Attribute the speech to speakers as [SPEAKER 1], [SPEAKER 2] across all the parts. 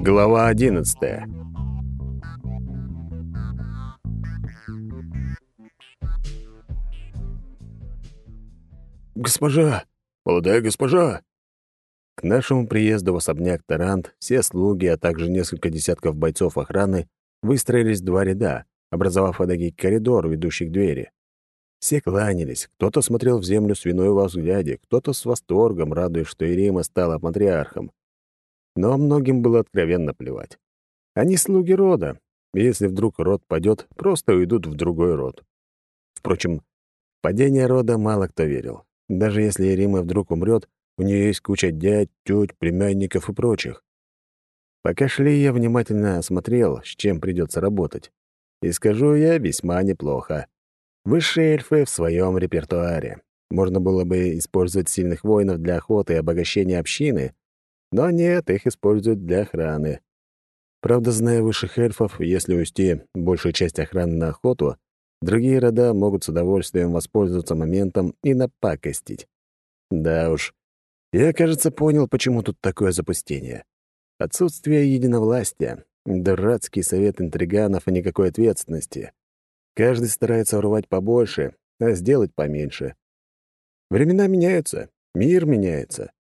[SPEAKER 1] Глава одиннадцатая. «Госпожа! Молодая госпожа!» К нашему приезду в особняк Тарант все слуги, а также несколько десятков бойцов охраны выстроились в два ряда, образовав эдакий коридор, ведущий к двери. Все кланялись, кто-то смотрел в землю с виной во взгляде, кто-то с восторгом, радуясь, что Ирима стала матриархом. Но многим было откровенно плевать. Они слуги рода, и если вдруг род падет, просто уйдут в другой род. Впрочем, падение рода мало кто верил. Даже если Ирима вдруг умрет, у нее есть куча дядь, теть, племянников и прочих. Пока шли, я внимательно осмотрел, с чем придется работать. И скажу я, весьма неплохо. Высшие эльфы в своем репертуаре. Можно было бы использовать сильных воинов для охоты и обогащения общины, но нет, их используют для охраны. Правда, зная высших эльфов, если увести большую часть охраны на охоту, другие рода могут с удовольствием воспользоваться моментом и напакостить. Да уж, я, кажется, понял, почему тут такое запустение. Отсутствие единовластия, дурацкий совет интриганов и никакой ответственности. Каждый старается урвать побольше, а сделать поменьше. Времена меняются, мир меняется.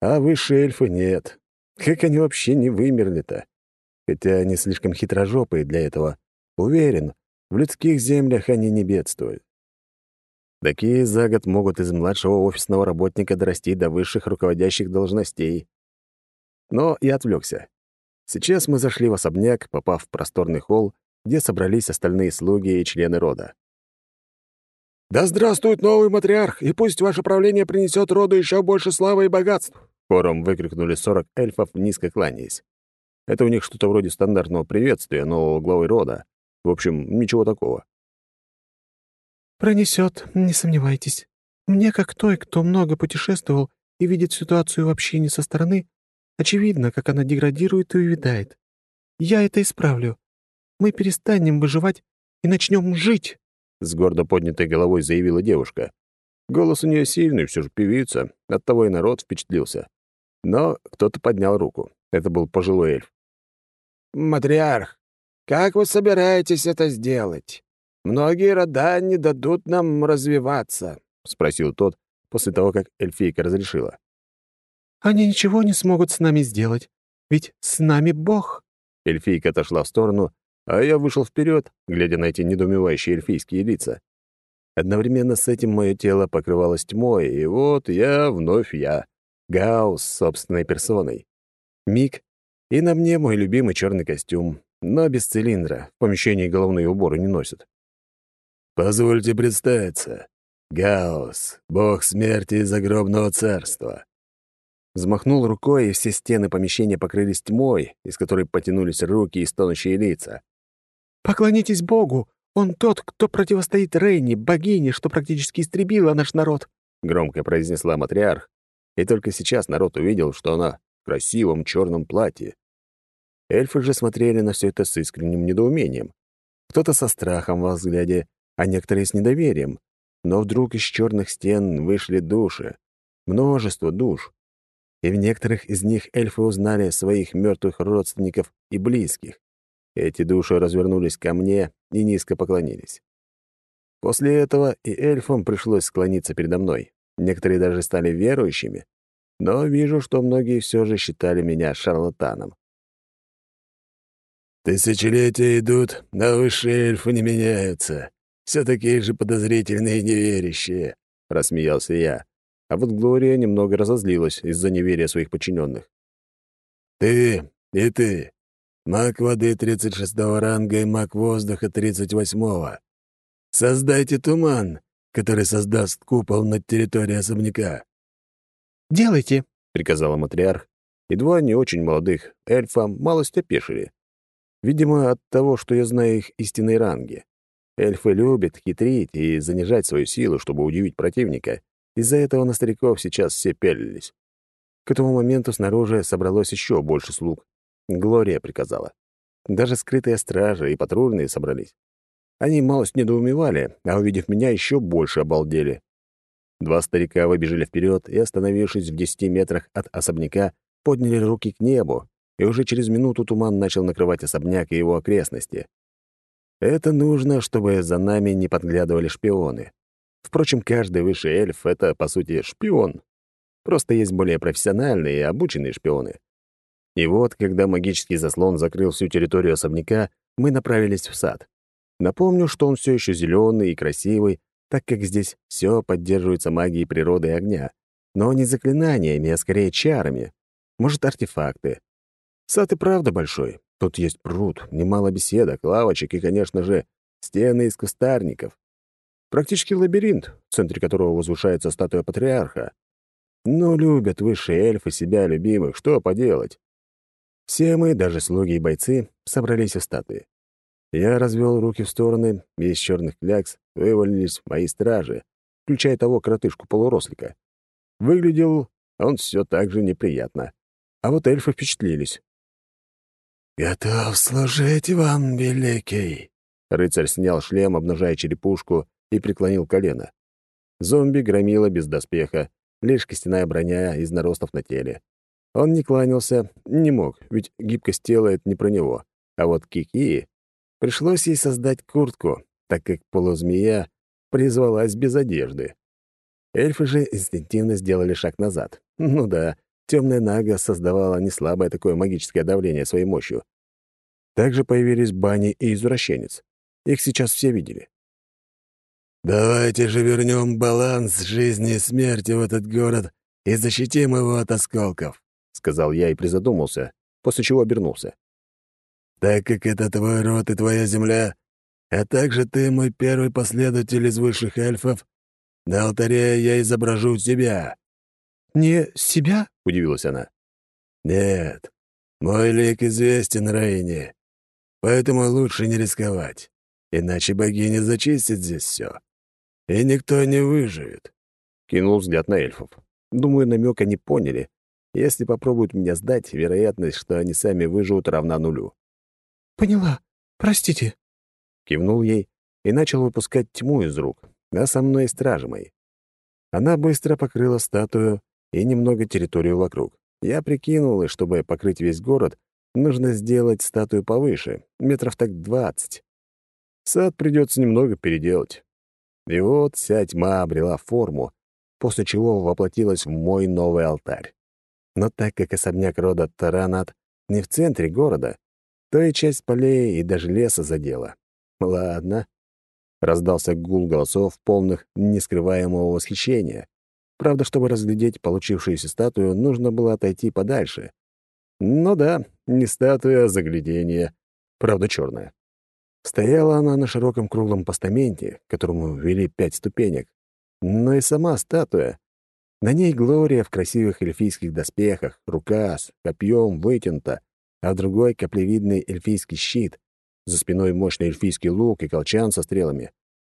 [SPEAKER 1] А высшие эльфы нет. Как они вообще не вымерли-то? Хотя они слишком хитрожопые для этого. Уверен, в людских землях они не бедствуют. Такие за год могут из младшего офисного работника дорасти до высших руководящих должностей. Но я отвлекся. Сейчас мы зашли в особняк, попав в просторный холл, где собрались остальные слуги и члены рода.
[SPEAKER 2] «Да здравствует новый матриарх, и пусть ваше правление принесет роду еще больше славы и богатств!»
[SPEAKER 1] Хором выкрикнули сорок эльфов, низко кланяясь. Это у них что-то вроде стандартного приветствия нового главы рода. В общем, ничего такого.
[SPEAKER 3] «Пронесет, не сомневайтесь. Мне, как той, кто много путешествовал и видит ситуацию в общине со стороны, очевидно, как она деградирует и увядает. Я это исправлю мы перестанем выживать и начнем жить», —
[SPEAKER 1] с гордо поднятой головой заявила девушка. Голос у нее сильный, все же певица, оттого и народ впечатлился. Но кто-то поднял руку. Это был пожилой эльф.
[SPEAKER 2] «Матриарх, как вы собираетесь это сделать? Многие рода не дадут нам развиваться», — спросил тот после того, как эльфийка разрешила.
[SPEAKER 3] «Они ничего не смогут с нами сделать, ведь с нами Бог».
[SPEAKER 1] Эльфийка отошла в сторону, а я вышел вперед, глядя на эти недоумевающие эльфийские лица. Одновременно с этим мое тело покрывалось тьмой, и вот я вновь я. Гаус собственной персоной. Миг, и на мне мой любимый черный костюм, но без цилиндра, в помещении головные уборы не носят. «Позвольте представиться. Гаус, бог смерти и загробного царства». Взмахнул рукой, и все стены помещения покрылись тьмой, из которой потянулись руки и стонущие лица.
[SPEAKER 3] «Поклонитесь Богу! Он тот, кто противостоит Рейне, богине, что практически истребила наш народ!»
[SPEAKER 1] — громко произнесла матриарх. И только сейчас народ увидел, что она в красивом черном платье. Эльфы же смотрели на все это с искренним недоумением. Кто-то со страхом во взгляде, а некоторые с недоверием. Но вдруг из черных стен вышли души. Множество душ. И в некоторых из них эльфы узнали своих мертвых родственников и близких. Эти души развернулись ко мне и низко поклонились. После этого и эльфам пришлось склониться передо мной. Некоторые даже стали верующими, но вижу, что многие все же считали меня шарлатаном.
[SPEAKER 2] «Тысячелетия идут, но высшие эльфы не меняются. Все такие же подозрительные и неверящие», — рассмеялся я.
[SPEAKER 1] А вот Глория немного разозлилась из-за неверия своих подчиненных.
[SPEAKER 2] «Ты и ты. Маг воды 36-го ранга и маг воздуха 38-го. Создайте туман, который создаст купол над территорией особняка».
[SPEAKER 3] «Делайте», —
[SPEAKER 1] приказала матриарх, и два не очень молодых эльфа малость опешили. Видимо, от того, что я знаю их истинные ранги. Эльфы любят хитрить и занижать свою силу, чтобы удивить противника. Из-за этого на стариков сейчас все пялились. К этому моменту снаружи собралось еще больше слуг. Глория приказала. Даже скрытые стражи и патрульные собрались. Они малость недоумевали, а увидев меня, еще больше обалдели. Два старика выбежали вперед и, остановившись в десяти метрах от особняка, подняли руки к небу, и уже через минуту туман начал накрывать особняк и его окрестности. Это нужно, чтобы за нами не подглядывали шпионы. Впрочем, каждый высший эльф — это, по сути, шпион. Просто есть более профессиональные и обученные шпионы. И вот, когда магический заслон закрыл всю территорию особняка, мы направились в сад. Напомню, что он все еще зеленый и красивый, так как здесь все поддерживается магией природы и огня. Но не заклинаниями, а скорее чарами. Может, артефакты. Сад и правда большой. Тут есть пруд, немало беседок, лавочек и, конечно же, стены из кустарников. Практически лабиринт, в центре которого возвышается статуя патриарха. Но любят высшие эльфы себя любимых, что поделать. Все мы, даже слуги и бойцы, собрались у статуи. Я развел руки в стороны, и из черных клякс вывалились мои стражи, включая того коротышку-полурослика. Выглядел он все так же неприятно. А вот эльфы впечатлились.
[SPEAKER 2] «Готов служить вам, великий!»
[SPEAKER 1] Рыцарь снял шлем, обнажая черепушку, и преклонил колено. Зомби громила без доспеха, лишь костяная броня из наростов на теле. Он не кланялся, не мог, ведь гибкость тела — это не про него. А вот Кики... Пришлось ей создать куртку, так как полузмея призвалась без одежды. Эльфы же инстинктивно сделали шаг назад. Ну да, темная нага создавала неслабое такое магическое давление своей мощью. Также появились бани и извращенец. Их сейчас все видели.
[SPEAKER 2] «Давайте же вернем баланс жизни и смерти в этот город и защитим его от осколков», —
[SPEAKER 1] сказал я и призадумался, после чего обернулся.
[SPEAKER 2] «Так как это твой род и твоя земля, а также ты мой первый последователь из высших эльфов, на алтаре я изображу тебя».
[SPEAKER 3] «Не себя?»
[SPEAKER 1] — удивилась она.
[SPEAKER 2] «Нет, мой лик известен Рейне, поэтому лучше не рисковать, иначе богиня зачистит здесь все, и никто не выживет».
[SPEAKER 1] Кинул взгляд на эльфов. Думаю, намека не поняли, если попробуют меня сдать, вероятность, что они сами выживут, равна нулю.
[SPEAKER 3] «Поняла. Простите».
[SPEAKER 1] Кивнул ей и начал выпускать тьму из рук, а со мной стражи мои. Она быстро покрыла статую и немного территорию вокруг. Я прикинул, и чтобы покрыть весь город, нужно сделать статую повыше, метров так двадцать. Сад придется немного переделать. И вот вся тьма обрела форму, после чего воплотилась в мой новый алтарь. Но так как особняк рода Таранат не в центре города, то и часть полей и даже леса задела. Ладно. Раздался гул голосов, полных нескрываемого восхищения. Правда, чтобы разглядеть получившуюся статую, нужно было отойти подальше. Ну да, не статуя, а заглядение. Правда, черная. Стояла она на широком круглом постаменте, к которому вели пять ступенек. Но и сама статуя на ней Глория в красивых эльфийских доспехах, рука с копьем вытянута, а в другой — каплевидный эльфийский щит, за спиной мощный эльфийский лук и колчан со стрелами.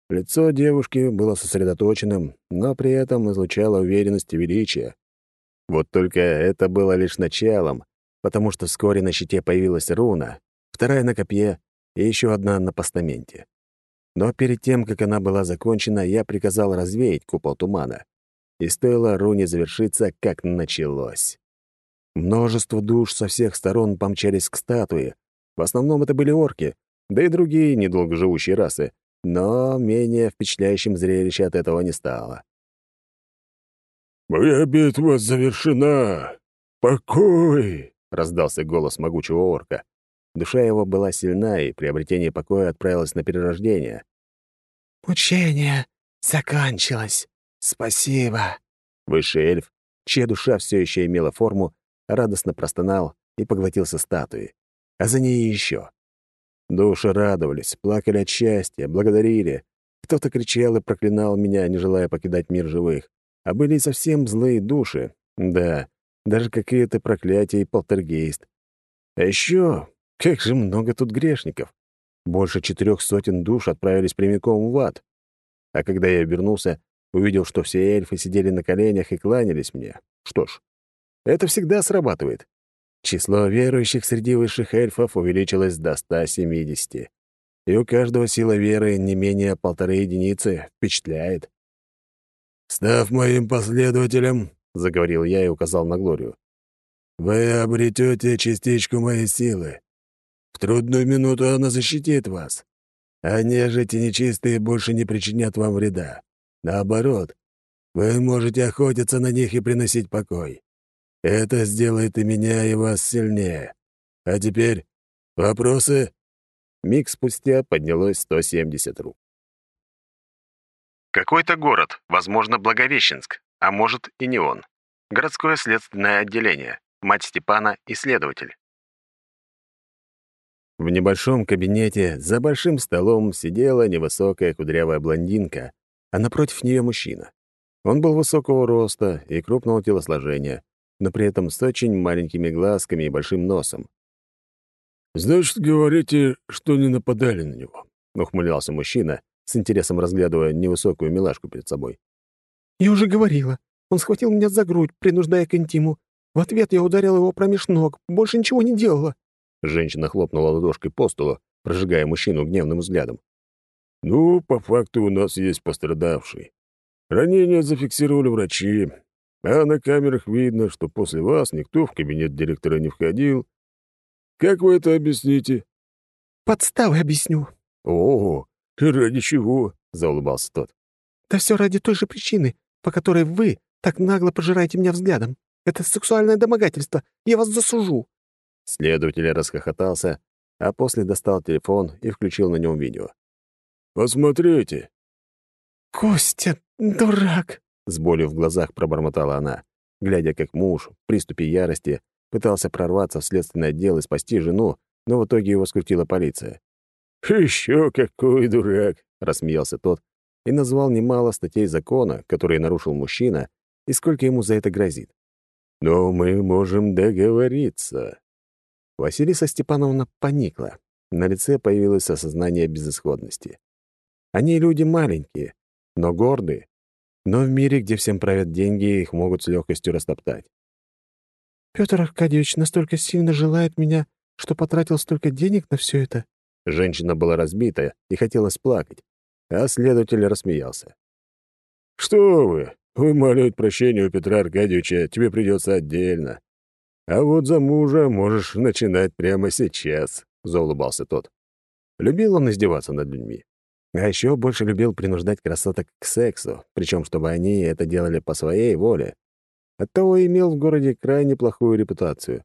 [SPEAKER 1] Лицо девушки было сосредоточенным, но при этом излучало уверенность и величие. Вот только это было лишь началом, потому что вскоре на щите появилась руна, вторая на копье и еще одна на постаменте. Но перед тем, как она была закончена, я приказал развеять купол тумана. И стоило руне завершиться, как началось. Множество душ со всех сторон помчались к статуе. В основном это были орки, да и другие недолгоживущие расы, но менее впечатляющим зрелище от этого не стало.
[SPEAKER 2] «Моя битва завершена! Покой!» — раздался голос могучего орка.
[SPEAKER 1] Душа его была сильна, и приобретение покоя отправилось на перерождение.
[SPEAKER 3] «Мучение закончилось!» «Спасибо!»
[SPEAKER 1] Высший эльф, чья душа все еще имела форму, радостно простонал и поглотился статуей, а за ней еще. Души радовались, плакали от счастья, благодарили. Кто-то кричал и проклинал меня, не желая покидать мир живых. А были и совсем злые души. Да, даже какие-то проклятия и полтергейст. А еще, как же много тут грешников. Больше четырех сотен душ отправились прямиком в ад. А когда я обернулся, Увидел, что все эльфы сидели на коленях и кланялись мне. Что ж, это всегда срабатывает. Число верующих среди высших эльфов увеличилось до 170. И у каждого сила веры не менее полторы единицы впечатляет.
[SPEAKER 2] «Став моим последователем», —
[SPEAKER 1] заговорил я и указал на Глорию.
[SPEAKER 2] вы обретете частичку моей силы. В трудную минуту она защитит вас. А нежить и нечистые больше не причинят вам вреда. Наоборот, вы можете охотиться на них и приносить покой. Это сделает и меня, и вас сильнее. А теперь вопросы?»
[SPEAKER 1] Миг спустя поднялось 170 рук.
[SPEAKER 4] Какой-то город, возможно, Благовещенск, а может и не он. Городское следственное отделение. Мать Степана — исследователь.
[SPEAKER 1] В небольшом кабинете за большим столом сидела невысокая кудрявая блондинка, а напротив нее мужчина. Он был высокого роста и крупного телосложения, но при этом с очень маленькими глазками и большим носом.
[SPEAKER 2] «Значит, говорите, что не нападали на него?» — ухмылялся мужчина, с интересом разглядывая невысокую милашку перед собой.
[SPEAKER 3] «Я уже говорила. Он схватил меня за грудь, принуждая к интиму. В ответ я ударил его промеж ног, больше ничего не делала».
[SPEAKER 1] Женщина хлопнула ладошкой по столу, прожигая мужчину гневным взглядом.
[SPEAKER 2] «Ну, по факту у нас есть пострадавший. Ранение зафиксировали врачи, а на камерах видно, что после вас никто в кабинет директора не входил. Как вы это объясните?»
[SPEAKER 3] «Подставы объясню».
[SPEAKER 2] «О, ради чего?» — заулыбался тот.
[SPEAKER 3] «Да все ради той же причины, по которой вы так нагло пожираете меня взглядом. Это сексуальное домогательство. Я вас засужу».
[SPEAKER 1] Следователь расхохотался, а после достал телефон и включил на нем видео.
[SPEAKER 2] «Посмотрите».
[SPEAKER 3] «Костя, дурак!»
[SPEAKER 1] С болью в глазах пробормотала она, глядя, как муж в приступе ярости пытался прорваться в следственный отдел и спасти жену, но в итоге его скрутила полиция.
[SPEAKER 2] «Еще какой дурак!» — рассмеялся тот
[SPEAKER 1] и назвал немало статей закона, которые нарушил мужчина, и сколько ему за это грозит. «Но мы можем договориться». Василиса Степановна поникла. На лице появилось осознание безысходности. Они люди маленькие, но гордые, но в мире, где всем правят деньги, их могут с легкостью растоптать.
[SPEAKER 3] Петр Аркадьевич настолько сильно желает меня, что потратил столько денег на все это.
[SPEAKER 1] Женщина была разбита и хотела сплакать, а следователь рассмеялся.
[SPEAKER 2] «Что вы? Вымаливать прощение у Петра Аркадьевича тебе придется отдельно. А вот за мужа можешь начинать прямо сейчас», — заулыбался тот.
[SPEAKER 1] Любил он издеваться над людьми. А еще больше любил принуждать красоток к сексу, причем чтобы они это делали по своей воле. Оттого имел в городе крайне плохую репутацию.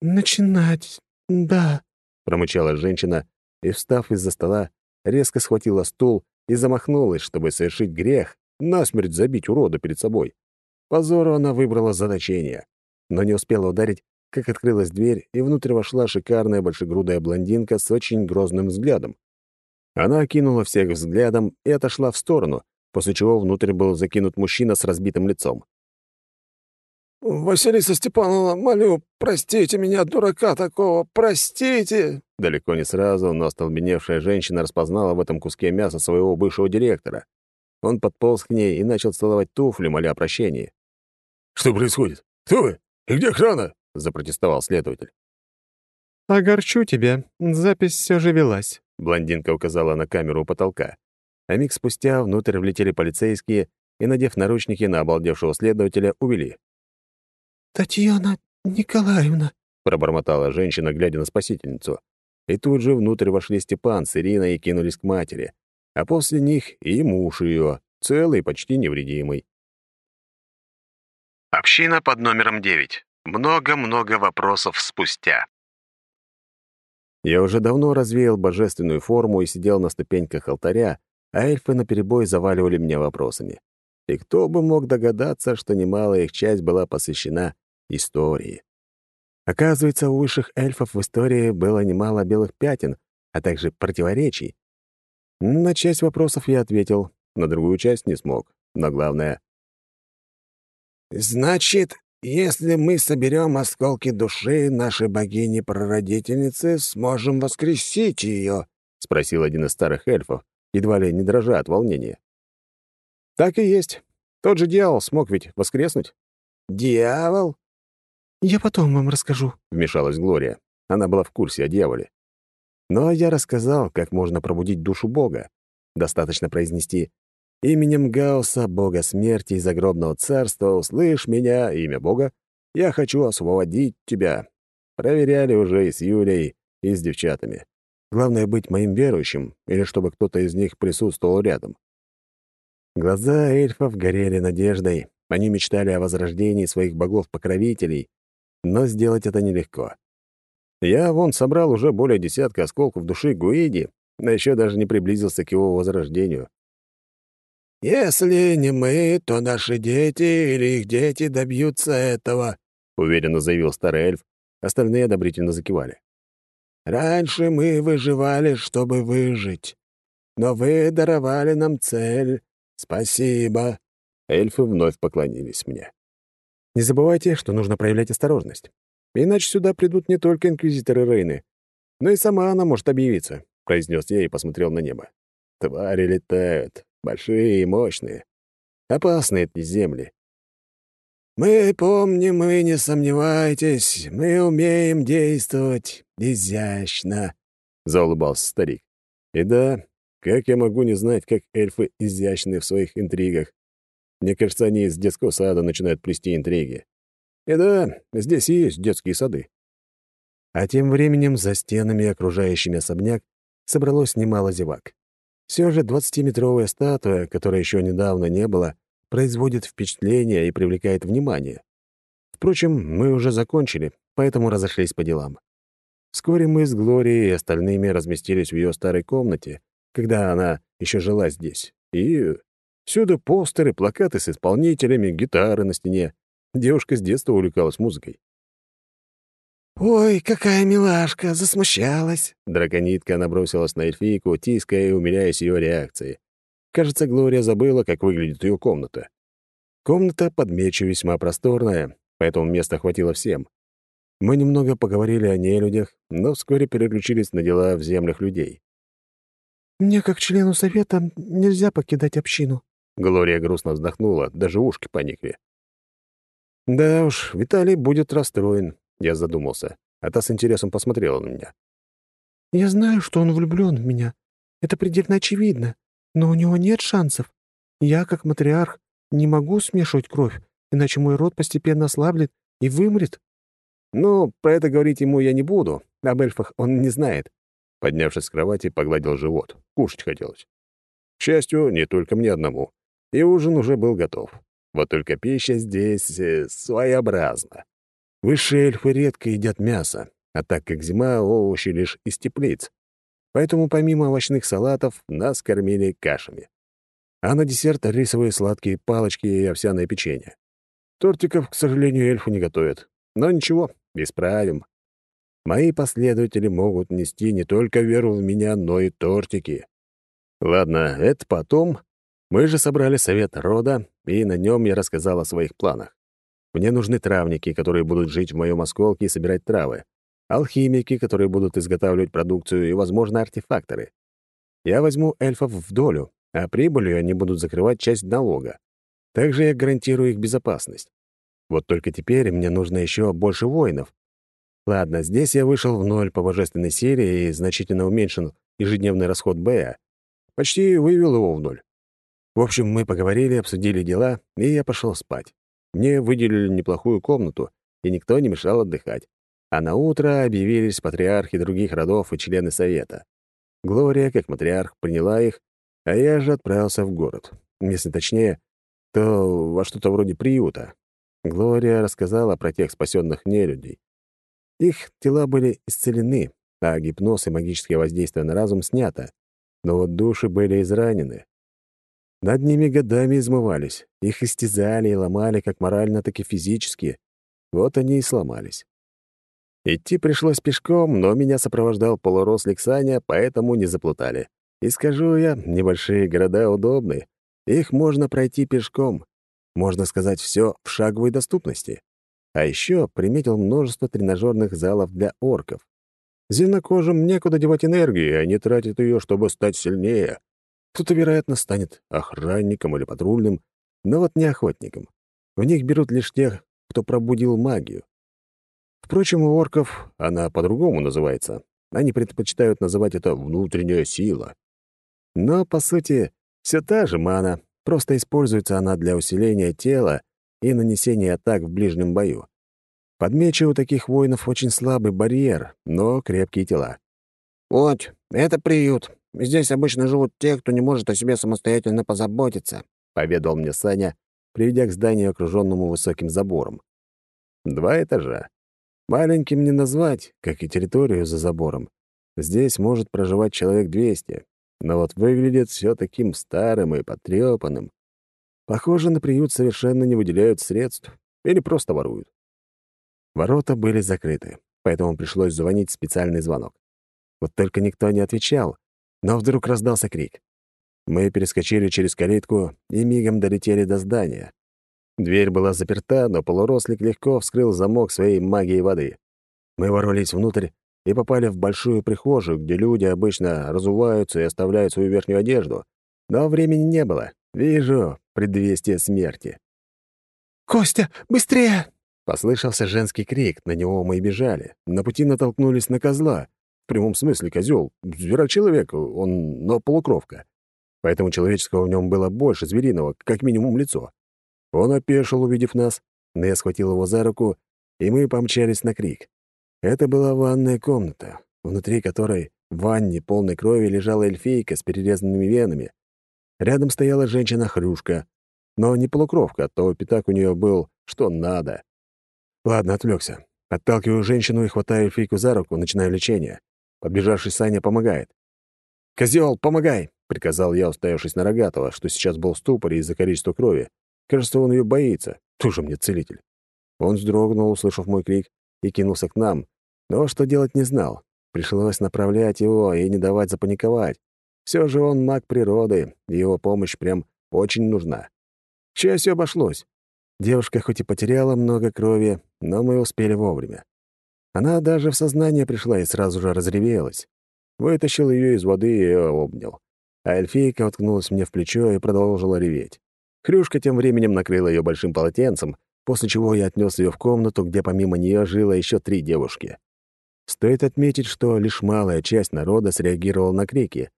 [SPEAKER 3] «Начинать, да», —
[SPEAKER 1] промычала женщина и, встав из-за стола, резко схватила стул и замахнулась, чтобы совершить грех, насмерть забить урода перед собой. Позору она выбрала заточение, но не успела ударить, как открылась дверь, и внутрь вошла шикарная большегрудая блондинка с очень грозным взглядом. Она окинула всех взглядом и отошла в сторону, после чего внутрь был закинут мужчина с разбитым лицом.
[SPEAKER 3] «Василиса Степановна, молю, простите меня, дурака такого, простите!»
[SPEAKER 1] Далеко не сразу, но остолбеневшая женщина распознала в этом куске мяса своего бывшего директора. Он подполз к ней и начал целовать туфли, моля о прощении.
[SPEAKER 2] «Что происходит? Кто вы? И где охрана?» — запротестовал следователь.
[SPEAKER 3] «Огорчу тебя. Запись все же велась.
[SPEAKER 1] Блондинка указала на камеру у потолка. А миг спустя внутрь влетели полицейские и, надев наручники на обалдевшего следователя, увели.
[SPEAKER 3] «Татьяна Николаевна», —
[SPEAKER 1] пробормотала женщина, глядя на спасительницу. И тут же внутрь вошли Степан с Ириной и кинулись к матери. А после них и муж ее, целый, почти невредимый.
[SPEAKER 4] Община под номером 9. Много-много вопросов спустя.
[SPEAKER 1] Я уже давно развеял божественную форму и сидел на ступеньках алтаря, а эльфы наперебой заваливали меня вопросами. И кто бы мог догадаться, что немалая их часть была посвящена истории. Оказывается, у высших эльфов в истории было немало белых пятен, а также противоречий. На часть вопросов я ответил, на другую часть не смог. Но главное...
[SPEAKER 5] «Значит, если мы соберем осколки души нашей богини-прародительницы, сможем воскресить ее?»
[SPEAKER 1] — спросил один из старых эльфов, едва ли не дрожа от волнения. «Так и есть. Тот же дьявол смог ведь воскреснуть».
[SPEAKER 5] «Дьявол?»
[SPEAKER 3] «Я потом вам расскажу», —
[SPEAKER 1] вмешалась Глория. Она была в курсе о дьяволе. Но я рассказал, как можно пробудить душу Бога. Достаточно произнести Именем Гаоса, бога смерти и загробного царства, услышь меня, имя бога, Я хочу освободить тебя. Проверяли уже и с Юлей, и с девчатами. Главное — быть моим верующим, или чтобы кто-то из них присутствовал рядом. Глаза эльфов горели надеждой. Они мечтали о возрождении своих богов-покровителей, но сделать это нелегко. Я вон собрал уже более десятка осколков души Гуиди, но еще даже не приблизился к его возрождению.
[SPEAKER 5] «Если не мы, то наши дети или их дети добьются этого», —
[SPEAKER 1] уверенно заявил старый эльф. Остальные одобрительно закивали.
[SPEAKER 5] «Раньше мы выживали, чтобы выжить. Но вы даровали нам цель. Спасибо».
[SPEAKER 1] Эльфы вновь поклонились мне. «Не забывайте, что нужно проявлять осторожность. Иначе сюда придут не только инквизиторы Рейны, но и сама она может объявиться», — произнес я и посмотрел на небо. «Твари летают, большие и мощные. Опасные эти земли.
[SPEAKER 5] «Мы помним, вы не сомневайтесь, мы умеем действовать изящно», —
[SPEAKER 1] заулыбался старик. «И да, как я могу не знать, как эльфы изящны в своих интригах? Мне кажется, они из детского сада начинают плести интриги. И да, здесь есть детские сады. А тем временем за стенами, окружающими особняк, собралось немало зевак. Все же двадцатиметровая статуя, которой еще недавно не было, производит впечатление и привлекает внимание. Впрочем, мы уже закончили, поэтому разошлись по делам. Вскоре мы с Глорией и остальными разместились в ее старой комнате, когда она еще жила здесь. И всюду постеры, плакаты с исполнителями, гитары на стене. Девушка с детства увлекалась музыкой.
[SPEAKER 5] «Ой, какая милашка, засмущалась!»
[SPEAKER 1] Драконитка набросилась на эльфийку, тиская и умиляясь ее реакции. Кажется, Глория забыла, как выглядит ее комната. Комната под мечу весьма просторная, поэтому места хватило всем. Мы немного поговорили о нелюдях, но вскоре переключились на дела в землях людей.
[SPEAKER 3] «Мне, как члену совета, нельзя покидать общину».
[SPEAKER 1] Глория грустно вздохнула, даже ушки поникли. «Да уж, Виталий будет расстроен. Я задумался, а та с интересом посмотрела на меня.
[SPEAKER 3] «Я знаю, что он влюблен в меня. Это предельно очевидно. Но у него нет шансов. Я, как матриарх, не могу смешивать кровь, иначе мой род постепенно ослаблет и вымрет».
[SPEAKER 1] «Ну, про это говорить ему я не буду. Об эльфах он не знает». Поднявшись с кровати, погладил живот. Кушать хотелось. К счастью, не только мне одному. И ужин уже был готов. Вот только пища здесь э, своеобразна. Высшие эльфы редко едят мясо, а так как зима, овощи лишь из теплиц. Поэтому помимо овощных салатов нас кормили кашами. А на десерт рисовые сладкие палочки и овсяное печенье. Тортиков, к сожалению, эльфы не готовят. Но ничего, исправим. Мои последователи могут нести не только веру в меня, но и тортики. Ладно, это потом. Мы же собрали совет рода, и на нем я рассказал о своих планах. Мне нужны травники, которые будут жить в моем осколке и собирать травы, алхимики, которые будут изготавливать продукцию и, возможно, артефакторы. Я возьму эльфов в долю, а прибылью они будут закрывать часть налога. Также я гарантирую их безопасность. Вот только теперь мне нужно еще больше воинов. Ладно, здесь я вышел в ноль по божественной силе и значительно уменьшил ежедневный расход Бэя. Почти вывел его в ноль. В общем, мы поговорили, обсудили дела, и я пошел спать. Мне выделили неплохую комнату, и никто не мешал отдыхать. А на утро объявились патриархи других родов и члены совета. Глория, как матриарх, приняла их, а я же отправился в город. Если точнее, то во что-то вроде приюта. Глория рассказала про тех спасенных нелюдей. Их тела были исцелены, а гипноз и магическое воздействие на разум снято. Но вот души были изранены. Над ними годами измывались. Их истязали и ломали как морально, так и физически. Вот они и сломались. Идти пришлось пешком, но меня сопровождал полурослик Саня, поэтому не заплутали. И скажу я, небольшие города удобны. Их можно пройти пешком. Можно сказать, все в шаговой доступности. А еще приметил множество тренажерных залов для орков. Зеленокожим некуда девать энергию, они тратят ее, чтобы стать сильнее. Кто-то, вероятно, станет охранником или патрульным, но вот не охотником. В них берут лишь тех, кто пробудил магию. Впрочем, у орков она по-другому называется. Они предпочитают называть это «внутренняя сила». Но, по сути, все та же мана, просто используется она для усиления тела и нанесения атак в ближнем бою. Подмечу, у таких воинов очень слабый барьер, но крепкие тела.
[SPEAKER 5] «Вот, это приют. Здесь обычно живут те, кто не может о себе самостоятельно позаботиться», —
[SPEAKER 1] поведал мне Саня, приведя к зданию, окруженному высоким забором. Два этажа. Маленьким не назвать, как и территорию за забором. Здесь может проживать человек 200, но вот выглядит все таким старым и потрепанным. Похоже, на приют совершенно не выделяют средств или просто воруют. Ворота были закрыты, поэтому пришлось звонить специальный звонок. Вот только никто не отвечал, но вдруг раздался крик. Мы перескочили через калитку и мигом долетели до здания. Дверь была заперта, но полурослик легко вскрыл замок своей магией воды. Мы ворвались внутрь и попали в большую прихожую, где люди обычно разуваются и оставляют свою верхнюю одежду. Но времени не было. Вижу предвестие смерти.
[SPEAKER 3] «Костя, быстрее!»
[SPEAKER 1] Послышался женский крик, на него мы и бежали. На пути натолкнулись на козла. В прямом смысле козел. Зверочеловек, он, но полукровка. Поэтому человеческого в нем было больше звериного, как минимум лицо. Он опешил, увидев нас, но я схватил его за руку, и мы помчались на крик. Это была ванная комната, внутри которой в ванне полной крови лежала эльфийка с перерезанными венами. Рядом стояла женщина-хрюшка, но не полукровка, а то пятак у нее был что надо. Ладно, отвлекся. Отталкиваю женщину и хватаю эльфийку за руку, начинаю лечение. Подбежавший Саня помогает. «Козёл, помогай!» — приказал я, уставившись на Рогатого, что сейчас был в ступоре из-за количества крови. Кажется, он ее боится. Тоже мне целитель. Он вздрогнул, услышав мой крик, и кинулся к нам. Но что делать не знал. Пришлось направлять его и не давать запаниковать. Все же он маг природы, и его помощь прям очень нужна. К счастью, обошлось. Девушка хоть и потеряла много крови, но мы успели вовремя. Она даже в сознание пришла и сразу же разревелась. Вытащил ее из воды и обнял. А эльфийка уткнулась мне в плечо и продолжила реветь. Хрюшка тем временем накрыла ее большим полотенцем, после чего я отнес ее в комнату, где помимо нее жило еще три девушки. Стоит отметить, что лишь малая часть народа среагировала на крики.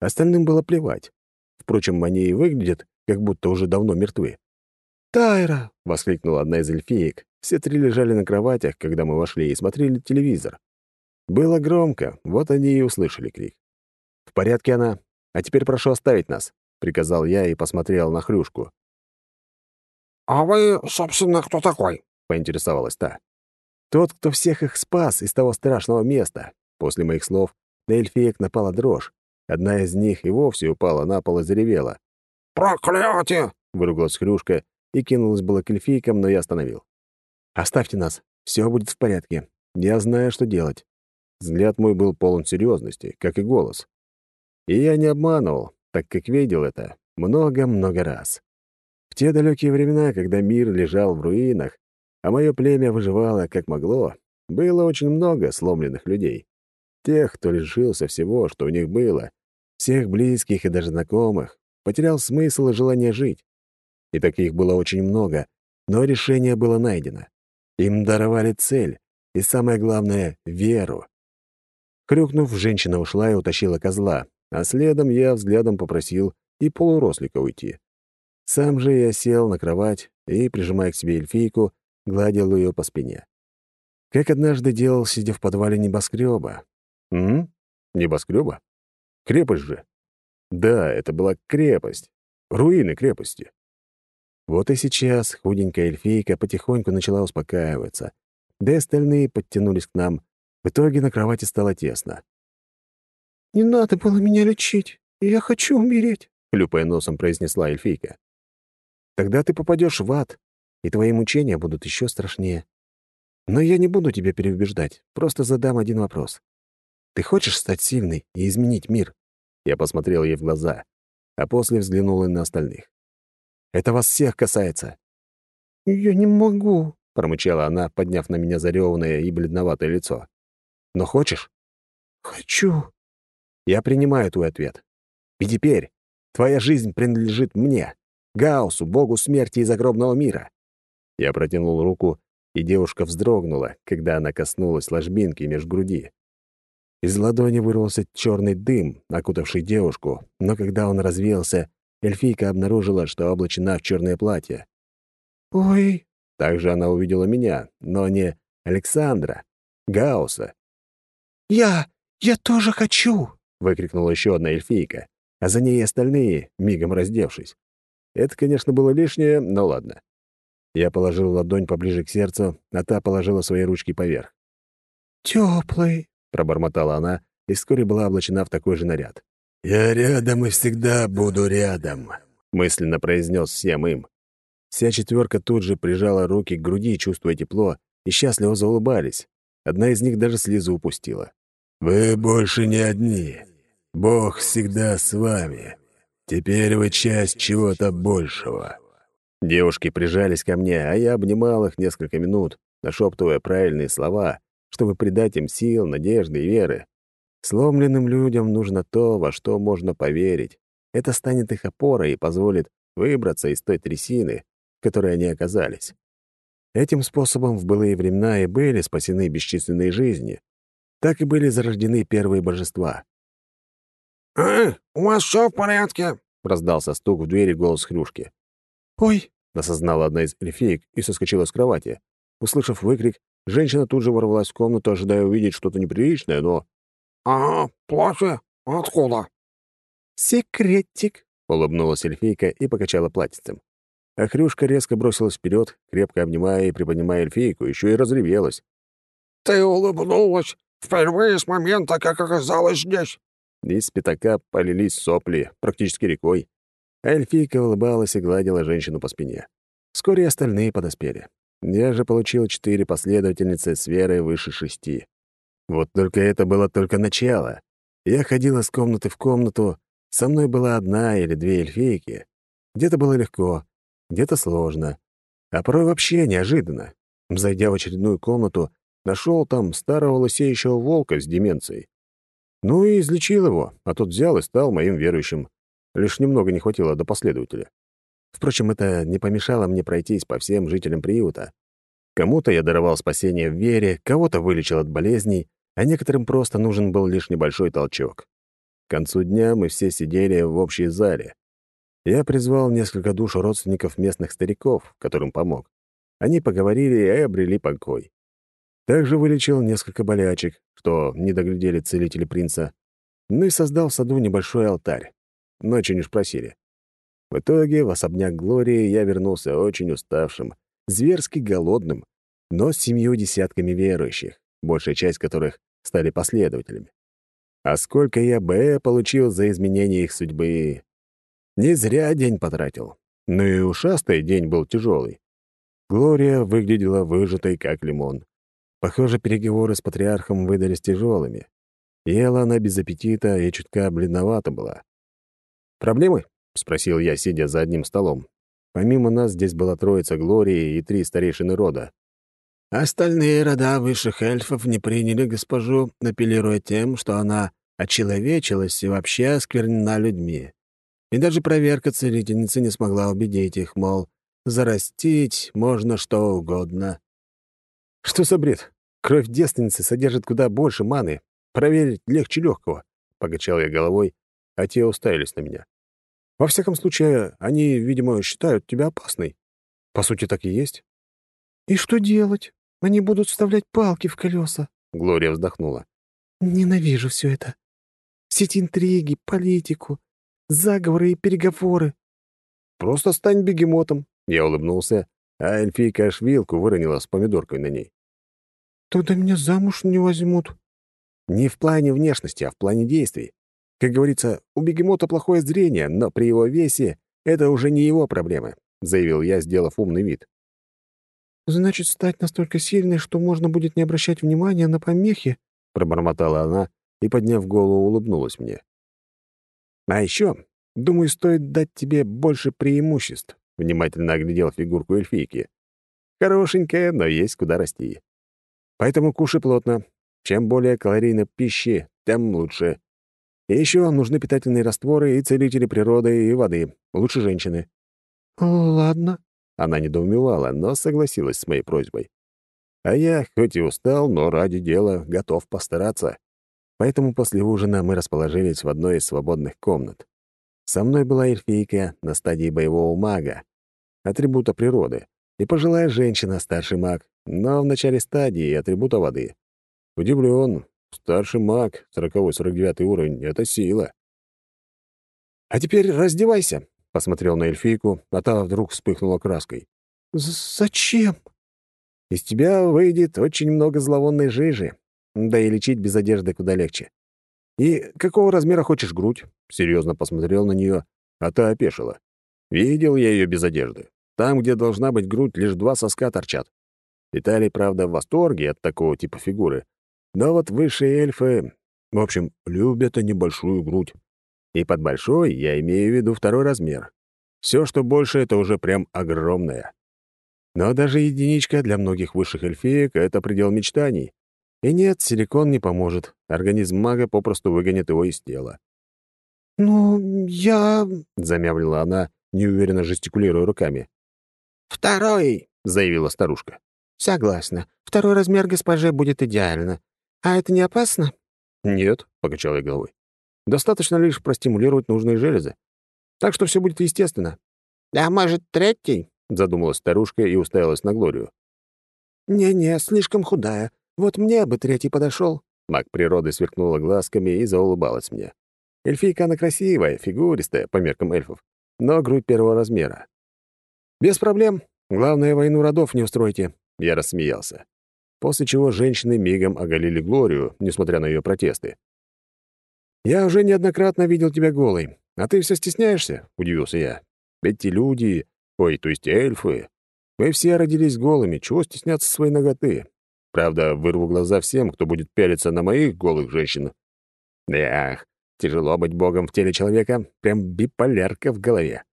[SPEAKER 1] Остальным было плевать. Впрочем, они и выглядят, как будто уже давно мертвы.
[SPEAKER 3] «Тайра!»
[SPEAKER 1] — воскликнула одна из эльфиек. Все три лежали на кроватях, когда мы вошли, и смотрели телевизор. Было громко, вот они и услышали крик. «В порядке она. А теперь прошу оставить нас», — приказал я и посмотрел на Хрюшку.
[SPEAKER 5] «А вы, собственно, кто такой?»
[SPEAKER 1] — поинтересовалась та. «Тот, кто всех их спас из того страшного места». После моих слов на эльфиек напала дрожь. Одна из них и вовсе упала на пол и заревела.
[SPEAKER 5] «Проклятие!»
[SPEAKER 1] — выругалась Хрюшка и кинулась было к эльфийкам, но я остановил. «Оставьте нас. Все будет в порядке. Я знаю, что делать». Взгляд мой был полон серьезности, как и голос. И я не обманывал, так как видел это много-много раз те далекие времена, когда мир лежал в руинах, а мое племя выживало как могло, было очень много сломленных людей. Тех, кто лишился всего, что у них было, всех близких и даже знакомых, потерял смысл и желание жить. И таких было очень много, но решение было найдено. Им даровали цель и, самое главное, веру. Крюкнув, женщина ушла и утащила козла, а следом я взглядом попросил и полурослика уйти. Сам же я сел на кровать и, прижимая к себе эльфийку, гладил ее по спине. Как однажды делал, сидя в подвале небоскреба. М? Небоскреба? Крепость же. Да, это была крепость. Руины крепости. Вот и сейчас худенькая эльфийка потихоньку начала успокаиваться, да и остальные подтянулись к нам. В итоге на кровати стало тесно.
[SPEAKER 3] «Не надо было меня лечить. Я хочу умереть», —
[SPEAKER 1] хлюпая носом произнесла эльфийка. Тогда ты попадешь в ад, и твои мучения будут еще страшнее. Но я не буду тебя переубеждать, просто задам один вопрос. Ты хочешь стать сильной и изменить мир?» Я посмотрел ей в глаза, а после взглянул и на остальных. «Это вас всех касается».
[SPEAKER 3] «Я не могу», —
[SPEAKER 1] промычала она, подняв на меня зареванное и бледноватое лицо. «Но хочешь?»
[SPEAKER 3] «Хочу».
[SPEAKER 1] Я принимаю твой ответ. И теперь твоя жизнь принадлежит мне. Гаусу, богу смерти и загробного мира. Я протянул руку, и девушка вздрогнула, когда она коснулась ложбинки меж груди. Из ладони вырвался черный дым, окутавший девушку, но когда он развеялся, эльфийка обнаружила, что облачена в черное платье.
[SPEAKER 3] «Ой!»
[SPEAKER 1] Также она увидела меня, но не Александра, Гаусса.
[SPEAKER 3] «Я... я тоже хочу!»
[SPEAKER 1] — выкрикнула еще одна эльфийка, а за ней и остальные, мигом раздевшись. Это, конечно, было лишнее, но ладно. Я положил ладонь поближе к сердцу, а та положила свои ручки поверх.
[SPEAKER 3] «Тёплый», —
[SPEAKER 1] пробормотала она, и вскоре была облачена в такой же наряд.
[SPEAKER 2] «Я рядом и всегда буду рядом», —
[SPEAKER 1] мысленно произнес всем им. Вся четверка тут же прижала руки к груди, чувствуя тепло, и счастливо заулыбались. Одна из них даже слезу упустила.
[SPEAKER 2] «Вы больше не одни. Бог всегда с вами. Теперь вы часть чего-то большего».
[SPEAKER 1] Девушки прижались ко мне, а я обнимал их несколько минут, нашептывая правильные слова, чтобы придать им сил, надежды и веры. Сломленным людям нужно то, во что можно поверить. Это станет их опорой и позволит выбраться из той трясины, в которой они оказались. Этим способом в былые времена и были спасены бесчисленные жизни. Так и были зарождены первые божества.
[SPEAKER 5] «Эй, у вас все в порядке?»
[SPEAKER 1] — раздался стук в двери голос Хрюшки.
[SPEAKER 3] «Ой!»
[SPEAKER 1] — осознала одна из эльфеек и соскочила с кровати. Услышав выкрик, женщина тут же ворвалась в комнату, ожидая увидеть что-то неприличное, но...
[SPEAKER 5] «Ага, платье? Откуда?»
[SPEAKER 3] «Секретик», —
[SPEAKER 1] улыбнулась эльфийка и покачала платьицем. А Хрюшка резко бросилась вперед, крепко обнимая и приподнимая эльфийку, еще и разревелась.
[SPEAKER 5] «Ты улыбнулась впервые с момента, как оказалась здесь!»
[SPEAKER 1] Из пятака полились сопли, практически рекой. А эльфийка улыбалась и гладила женщину по спине. Вскоре остальные подоспели. Я же получил четыре последовательницы с верой выше шести. Вот только это было только начало. Я ходил из комнаты в комнату, со мной была одна или две эльфийки. Где-то было легко, где-то сложно, а порой вообще неожиданно. Зайдя в очередную комнату, нашел там старого лысеющего волка с деменцией. Ну и излечил его, а тот взял и стал моим верующим. Лишь немного не хватило до последователя. Впрочем, это не помешало мне пройтись по всем жителям приюта. Кому-то я даровал спасение в вере, кого-то вылечил от болезней, а некоторым просто нужен был лишь небольшой толчок. К концу дня мы все сидели в общей зале. Я призвал несколько душ родственников местных стариков, которым помог. Они поговорили и обрели покой. Также вылечил несколько болячек, что не доглядели целители принца, ну и создал в саду небольшой алтарь. Но очень уж просили. В итоге в особняк Глории я вернулся очень уставшим, зверски голодным, но с семью десятками верующих, большая часть которых стали последователями. А сколько я бы получил за изменение их судьбы. Не зря день потратил. Ну и ушастый день был тяжелый. Глория выглядела выжатой, как лимон. Похоже, переговоры с патриархом выдались тяжелыми. Ела она без аппетита и чутка бледновата была. «Проблемы?» — спросил я, сидя за одним столом. Помимо нас здесь была троица Глории и три старейшины рода.
[SPEAKER 5] Остальные рода высших эльфов не приняли госпожу, апеллируя тем, что она очеловечилась и вообще осквернена людьми. И даже проверка целительницы не смогла убедить их, мол, зарастить можно что угодно.
[SPEAKER 1] Что за бред? Кровь девственницы содержит куда больше маны. Проверить легче легкого. Покачал я головой, а те уставились на меня. Во всяком случае, они, видимо, считают тебя опасной. По сути, так и есть.
[SPEAKER 3] «И что делать? Они будут вставлять палки в колеса.
[SPEAKER 1] Глория вздохнула.
[SPEAKER 3] «Ненавижу все это. Все эти интриги, политику, заговоры и переговоры».
[SPEAKER 1] «Просто стань бегемотом», — я улыбнулся, а эльфийка аж вилку выронила с помидоркой на ней.
[SPEAKER 3] «Тогда меня замуж не возьмут».
[SPEAKER 1] Не в плане внешности, а в плане действий. Как говорится, у бегемота плохое зрение, но при его весе это уже не его проблема, заявил я, сделав умный вид.
[SPEAKER 3] Значит, стать настолько сильной, что можно будет не обращать внимания на помехи,
[SPEAKER 1] пробормотала она и, подняв голову, улыбнулась мне. А еще, думаю, стоит дать тебе больше преимуществ, внимательно оглядел фигурку эльфийки. Хорошенькая, но есть куда расти. Поэтому кушай плотно. Чем более калорийной пищи, тем лучше. И еще нужны питательные растворы и целители природы и воды. Лучше женщины».
[SPEAKER 3] «Ладно».
[SPEAKER 1] Она недоумевала, но согласилась с моей просьбой. А я, хоть и устал, но ради дела готов постараться. Поэтому после ужина мы расположились в одной из свободных комнат. Со мной была эльфийка на стадии боевого мага, атрибута природы, и пожилая женщина, старший маг, но в начале стадии атрибута воды. Удивлен, старший маг, 40-49 уровень — это сила. «А теперь раздевайся», — посмотрел на эльфийку, а та вдруг вспыхнула краской.
[SPEAKER 3] «Зачем?»
[SPEAKER 1] «Из тебя выйдет очень много зловонной жижи, да и лечить без одежды куда легче. И какого размера хочешь грудь?» Серьезно посмотрел на нее, а та опешила. Видел я ее без одежды. Там, где должна быть грудь, лишь два соска торчат. Виталий, правда, в восторге от такого типа фигуры. Но вот высшие эльфы, в общем, любят они большую грудь. И под большой я имею в виду второй размер. Все, что больше, это уже прям огромное. Но даже единичка для многих высших эльфеек — это предел мечтаний. И нет, силикон не поможет. Организм мага попросту выгонит его из тела.
[SPEAKER 3] «Ну, я...»
[SPEAKER 1] — замямлила она, неуверенно жестикулируя руками.
[SPEAKER 3] «Второй!» — заявила старушка. «Согласна. Второй размер госпоже будет идеально. А это не опасно?»
[SPEAKER 1] «Нет», — покачал я головой. «Достаточно лишь простимулировать нужные железы. Так что все будет естественно».
[SPEAKER 3] «А может, третий?»
[SPEAKER 1] — задумалась старушка и уставилась на Глорию.
[SPEAKER 3] «Не-не, слишком худая. Вот мне бы третий подошел.
[SPEAKER 1] Маг природы сверкнула глазками и заулыбалась мне. Эльфийка она красивая, фигуристая, по меркам эльфов, но грудь первого размера. «Без проблем. Главное, войну родов не устройте», — я рассмеялся. После чего женщины мигом оголили Глорию, несмотря на ее протесты. «Я уже неоднократно видел тебя голой, а ты все стесняешься?» — удивился я. «Ведь те люди, ой, то есть эльфы, мы все родились голыми, чего стесняться своей ноготы? Правда, вырву глаза всем, кто будет пялиться на моих голых женщин. Эх, тяжело быть богом в теле человека, прям биполярка в голове.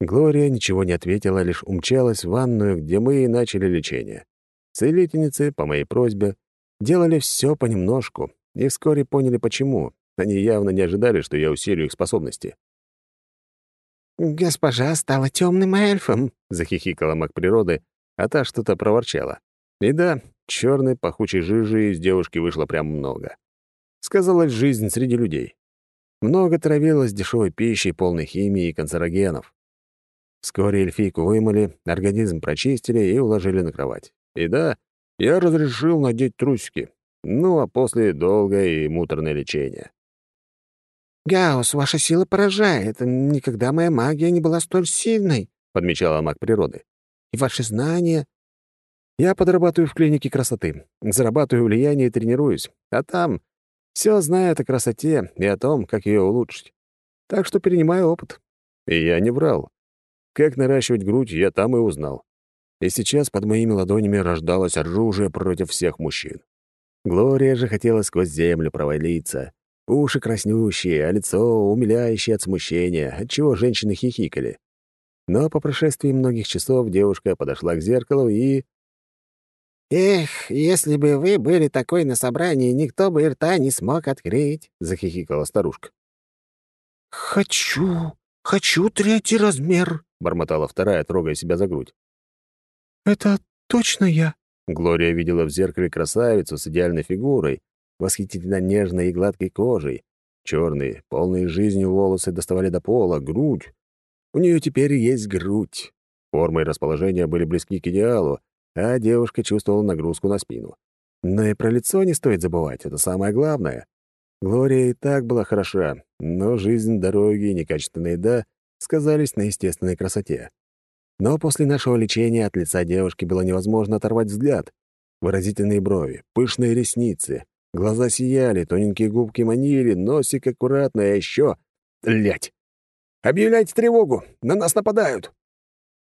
[SPEAKER 1] Глория ничего не ответила, лишь умчалась в ванную, где мы и начали лечение. Целительницы, по моей просьбе, делали все понемножку, и вскоре поняли, почему. Они явно не ожидали, что я усилю их способности.
[SPEAKER 3] «Госпожа стала темным эльфом», —
[SPEAKER 1] захихикала маг природы, а та что-то проворчала. И да, черной пахучей жижи из девушки вышло прям много. Сказалась жизнь среди людей. Много травилось дешевой пищей, полной химии и канцерогенов. Вскоре эльфийку вымыли, организм прочистили и уложили на кровать. И да, я разрешил надеть трусики. Ну, а после долгое и муторное лечение.
[SPEAKER 3] «Гаус, ваша сила поражает. Никогда моя магия не была столь сильной», — подмечала маг природы. «И ваши знания...»
[SPEAKER 1] «Я подрабатываю в клинике красоты, зарабатываю влияние и тренируюсь, а там все знают о красоте и о том, как ее улучшить. Так что перенимаю опыт. И я не врал. Как наращивать грудь, я там и узнал. И сейчас под моими ладонями рождалось оружие против всех мужчин. Глория же хотела сквозь землю провалиться. Уши краснющие, а лицо умиляющее от смущения, отчего женщины хихикали. Но по прошествии многих часов девушка подошла к зеркалу и...
[SPEAKER 3] «Эх, если бы вы были такой на собрании, никто бы и рта не смог открыть», — захихикала старушка. «Хочу, хочу третий размер», — бормотала вторая, трогая себя за грудь. «Это точно я?»
[SPEAKER 1] Глория видела в зеркале красавицу с идеальной фигурой, восхитительно нежной и гладкой кожей. Черные, полные жизнью волосы доставали до пола, грудь. У нее теперь есть грудь. Форма и расположение были близки к идеалу, а девушка чувствовала нагрузку на спину. Но и про лицо не стоит забывать, это самое главное. Глория и так была хороша, но жизнь, дороги и некачественная еда сказались на естественной красоте. Но после нашего лечения от лица девушки было невозможно оторвать взгляд. Выразительные брови, пышные ресницы, глаза сияли, тоненькие губки манили, носик аккуратно, а еще... Лять! «Объявляйте тревогу! На нас нападают!»